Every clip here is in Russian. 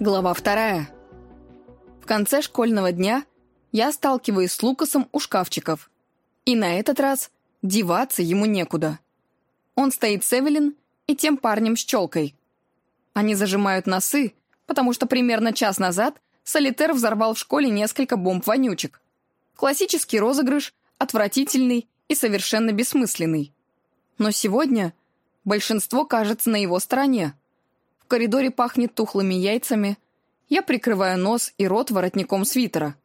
Глава вторая. В конце школьного дня я сталкиваюсь с Лукасом у шкафчиков. И на этот раз деваться ему некуда. Он стоит с Эвелин и тем парнем с челкой. Они зажимают носы, потому что примерно час назад Солитер взорвал в школе несколько бомб-вонючек. Классический розыгрыш, отвратительный и совершенно бессмысленный. Но сегодня большинство кажется на его стороне. В коридоре пахнет тухлыми яйцами. Я прикрываю нос и рот воротником свитера.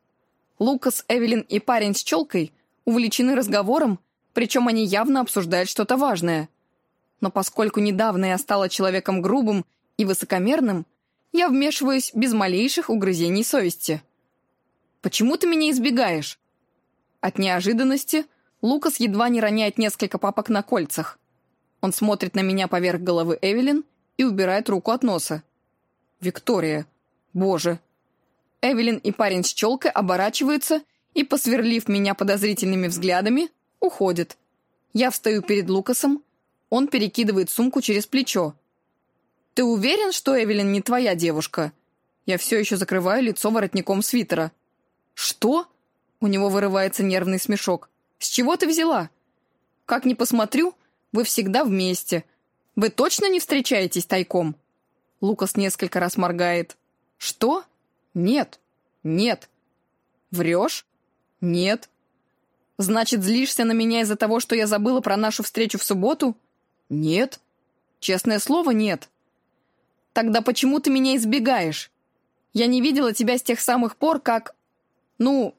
Лукас, Эвелин и парень с челкой увлечены разговором, причем они явно обсуждают что-то важное. Но поскольку недавно я стала человеком грубым и высокомерным, я вмешиваюсь без малейших угрызений совести. «Почему ты меня избегаешь?» От неожиданности Лукас едва не роняет несколько папок на кольцах. Он смотрит на меня поверх головы Эвелин и убирает руку от носа. «Виктория! Боже!» Эвелин и парень с челкой оборачиваются и, посверлив меня подозрительными взглядами, уходят. Я встаю перед Лукасом, он перекидывает сумку через плечо. «Ты уверен, что Эвелин не твоя девушка?» Я все еще закрываю лицо воротником свитера. «Что?» У него вырывается нервный смешок. «С чего ты взяла?» «Как ни посмотрю, вы всегда вместе. Вы точно не встречаетесь тайком?» Лукас несколько раз моргает. «Что? Нет. Нет. Врешь? Нет. Значит, злишься на меня из-за того, что я забыла про нашу встречу в субботу? Нет. Честное слово, нет. Тогда почему ты меня избегаешь? Я не видела тебя с тех самых пор, как... Ну,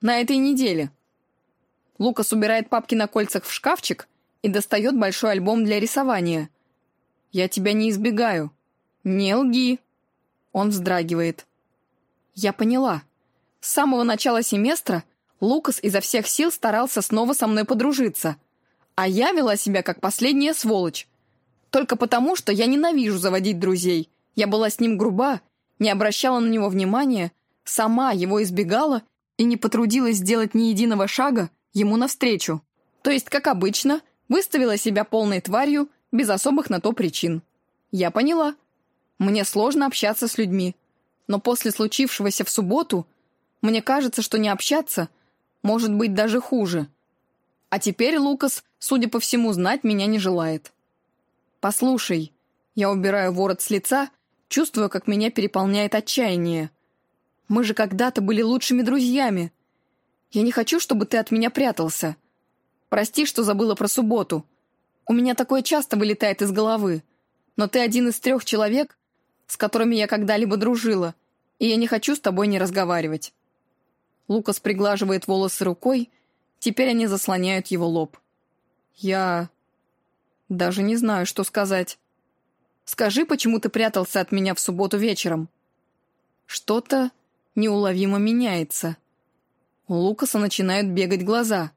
на этой неделе». Лукас убирает папки на кольцах в шкафчик и достает большой альбом для рисования. «Я тебя не избегаю. Не лги». Он вздрагивает. «Я поняла. С самого начала семестра Лукас изо всех сил старался снова со мной подружиться, а я вела себя как последняя сволочь. Только потому, что я ненавижу заводить друзей. Я была с ним груба, не обращала на него внимания, сама его избегала и не потрудилась сделать ни единого шага ему навстречу. То есть, как обычно, выставила себя полной тварью, без особых на то причин. Я поняла. Мне сложно общаться с людьми. Но после случившегося в субботу, мне кажется, что не общаться может быть даже хуже. А теперь Лукас, судя по всему, знать меня не желает. «Послушай», я убираю ворот с лица, чувствую, как меня переполняет отчаяние – мы же когда-то были лучшими друзьями. Я не хочу, чтобы ты от меня прятался. Прости, что забыла про субботу. У меня такое часто вылетает из головы. Но ты один из трех человек, с которыми я когда-либо дружила, и я не хочу с тобой не разговаривать». Лукас приглаживает волосы рукой, теперь они заслоняют его лоб. «Я... даже не знаю, что сказать. Скажи, почему ты прятался от меня в субботу вечером?» «Что-то неуловимо меняется. У Лукаса начинают бегать глаза.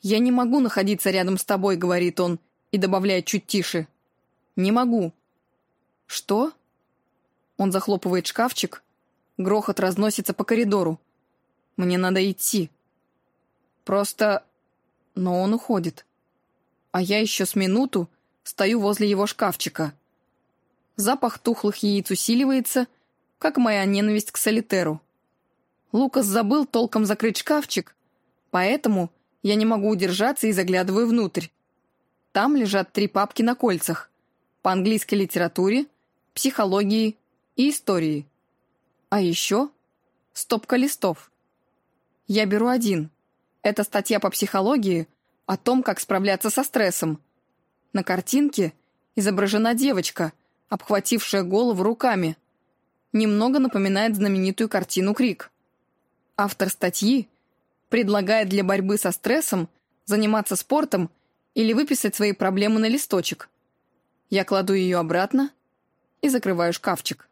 «Я не могу находиться рядом с тобой», — говорит он, и добавляет чуть тише. «Не могу». «Что?» Он захлопывает шкафчик. Грохот разносится по коридору. «Мне надо идти». «Просто...» Но он уходит. А я еще с минуту стою возле его шкафчика. Запах тухлых яиц усиливается — как моя ненависть к солитеру. Лукас забыл толком закрыть шкафчик, поэтому я не могу удержаться и заглядываю внутрь. Там лежат три папки на кольцах по английской литературе, психологии и истории. А еще стопка листов. Я беру один. Это статья по психологии о том, как справляться со стрессом. На картинке изображена девочка, обхватившая голову руками – немного напоминает знаменитую картину «Крик». Автор статьи предлагает для борьбы со стрессом заниматься спортом или выписать свои проблемы на листочек. Я кладу ее обратно и закрываю шкафчик.